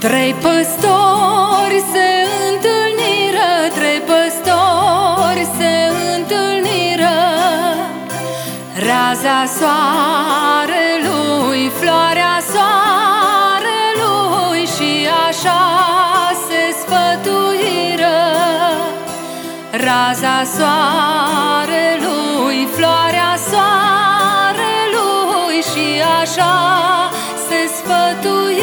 Trei păstori se întâlniră, Raza soarelui, floarea soarelui Și așa se sfătuiră. Raza soarelui, floarea soarelui Și așa se sfătuiră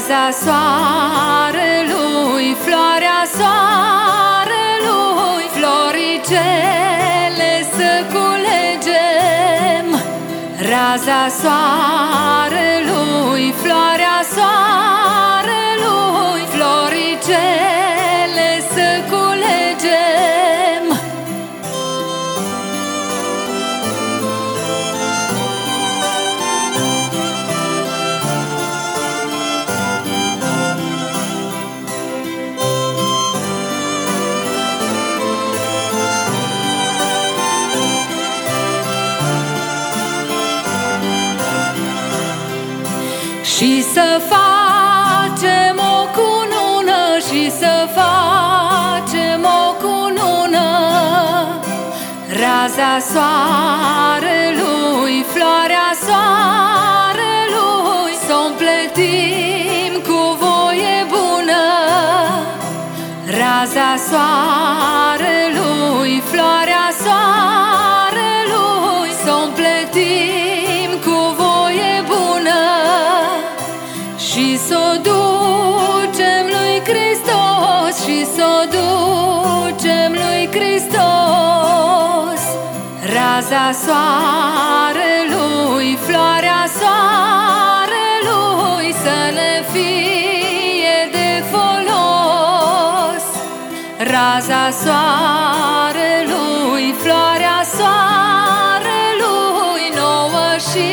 Raza soarelui, floarea soarelui Floricele să culegem. Raza soarelui, Și să facem o cunună Și să facem o cunună. Raza soarelui, floarea soarelui Să o împletim cu voie bună. Raza soarelui, Raza soarelui, floarea soarelui Să ne fie de folos. Raza soarelui, floarea soarelui Nouă și